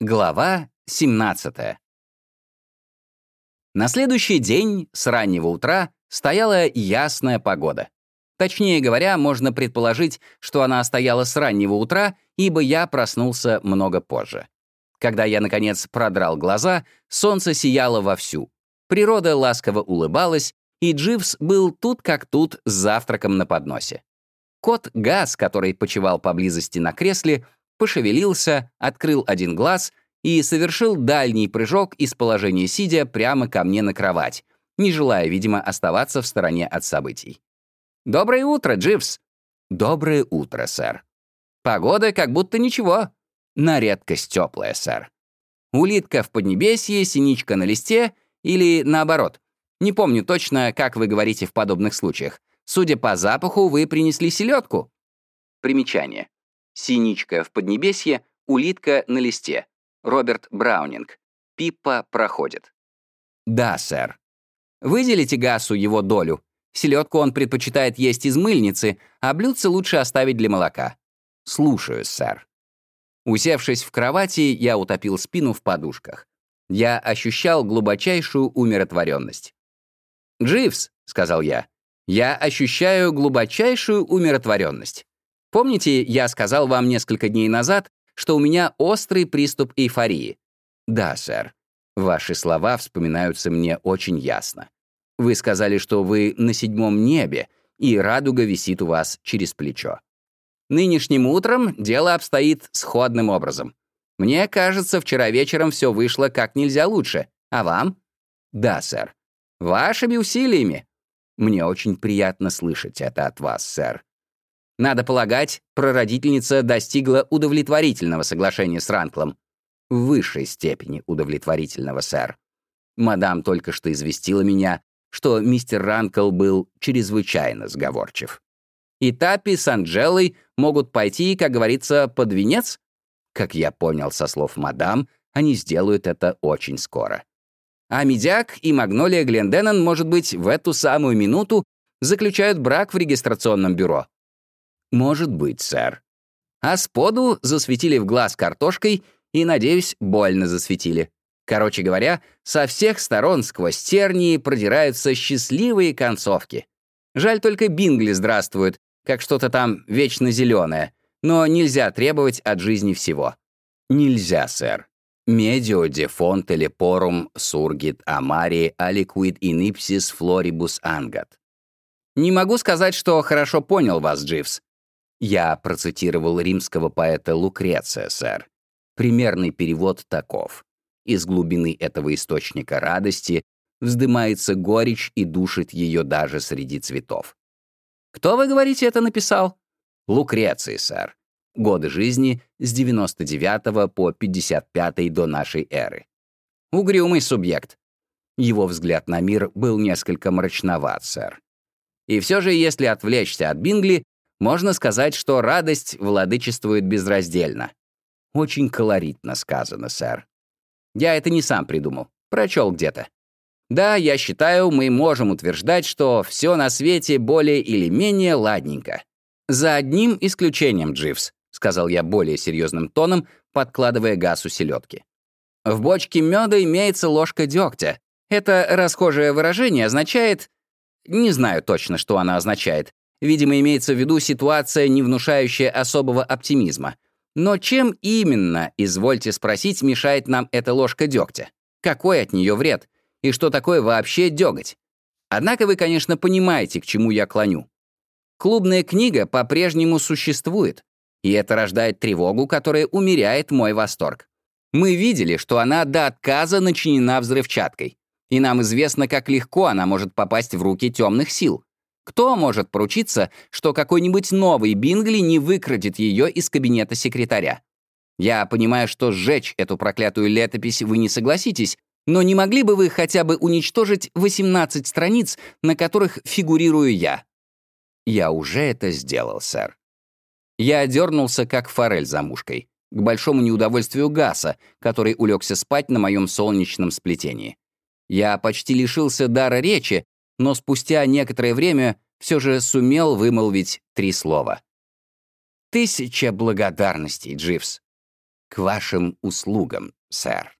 Глава 17 На следующий день с раннего утра стояла ясная погода. Точнее говоря, можно предположить, что она стояла с раннего утра, ибо я проснулся много позже. Когда я, наконец, продрал глаза, солнце сияло вовсю. Природа ласково улыбалась, и Дживс был тут как тут с завтраком на подносе. Кот Газ, который почевал поблизости на кресле, пошевелился, открыл один глаз и совершил дальний прыжок из положения сидя прямо ко мне на кровать, не желая, видимо, оставаться в стороне от событий. «Доброе утро, Дживс!» «Доброе утро, сэр». «Погода как будто ничего». «На редкость теплая, сэр». «Улитка в Поднебесье, синичка на листе» или наоборот. Не помню точно, как вы говорите в подобных случаях. Судя по запаху, вы принесли селедку. Примечание. Синичка в Поднебесье, улитка на листе. Роберт Браунинг. Пиппа проходит. Да, сэр. Выделите Гасу его долю. Селедку он предпочитает есть из мыльницы, а блюдце лучше оставить для молока. Слушаю, сэр. Усевшись в кровати, я утопил спину в подушках. Я ощущал глубочайшую умиротворенность. «Дживс», — сказал я, — «я ощущаю глубочайшую умиротворенность. Помните, я сказал вам несколько дней назад, что у меня острый приступ эйфории? Да, сэр. Ваши слова вспоминаются мне очень ясно. Вы сказали, что вы на седьмом небе, и радуга висит у вас через плечо. Нынешним утром дело обстоит сходным образом. Мне кажется, вчера вечером все вышло как нельзя лучше. А вам? Да, сэр. Вашими усилиями. Мне очень приятно слышать это от вас, сэр. Надо полагать, прародительница достигла удовлетворительного соглашения с Ранклом. В высшей степени удовлетворительного, сэр. Мадам только что известила меня, что мистер Ранкл был чрезвычайно сговорчив. И Тапи с Анджелой могут пойти, как говорится, под венец? Как я понял со слов мадам, они сделают это очень скоро. А Медяк и Магнолия Гленденнон, может быть, в эту самую минуту заключают брак в регистрационном бюро. «Может быть, сэр». А споду засветили в глаз картошкой и, надеюсь, больно засветили. Короче говоря, со всех сторон сквозь тернии продираются счастливые концовки. Жаль только Бингли здравствует, как что-то там вечно зеленое, но нельзя требовать от жизни всего. Нельзя, сэр. Медио де фонте лепорум сургит амари аликвид инипсис флорибус ангат. Не могу сказать, что хорошо понял вас, Дживс. Я процитировал римского поэта Лукреция, сэр. Примерный перевод таков. Из глубины этого источника радости вздымается горечь и душит ее даже среди цветов. Кто, вы говорите, это написал? Лукреций, сэр. Годы жизни с 99 по 55 до нашей эры. Угрюмый субъект. Его взгляд на мир был несколько мрачноват, сэр. И все же, если отвлечься от Бингли, можно сказать, что радость владычествует безраздельно. Очень колоритно сказано, сэр. Я это не сам придумал, прочел где-то. Да, я считаю, мы можем утверждать, что все на свете более или менее ладненько. За одним исключением, Дживс, сказал я более серьезным тоном, подкладывая газ селедки. В бочке меда имеется ложка дегтя. Это расхожее выражение означает... Не знаю точно, что оно означает, Видимо, имеется в виду ситуация, не внушающая особого оптимизма. Но чем именно, извольте спросить, мешает нам эта ложка дегтя? Какой от нее вред? И что такое вообще деготь? Однако вы, конечно, понимаете, к чему я клоню. Клубная книга по-прежнему существует, и это рождает тревогу, которая умеряет мой восторг. Мы видели, что она до отказа начинена взрывчаткой, и нам известно, как легко она может попасть в руки темных сил. Кто может поручиться, что какой-нибудь новый Бингли не выкрадет ее из кабинета секретаря? Я понимаю, что сжечь эту проклятую летопись вы не согласитесь, но не могли бы вы хотя бы уничтожить 18 страниц, на которых фигурирую я? Я уже это сделал, сэр. Я дернулся, как форель за мушкой, к большому неудовольствию Гаса, который улегся спать на моем солнечном сплетении. Я почти лишился дара речи, но спустя некоторое время все же сумел вымолвить три слова. «Тысяча благодарностей, Дживс». К вашим услугам, сэр.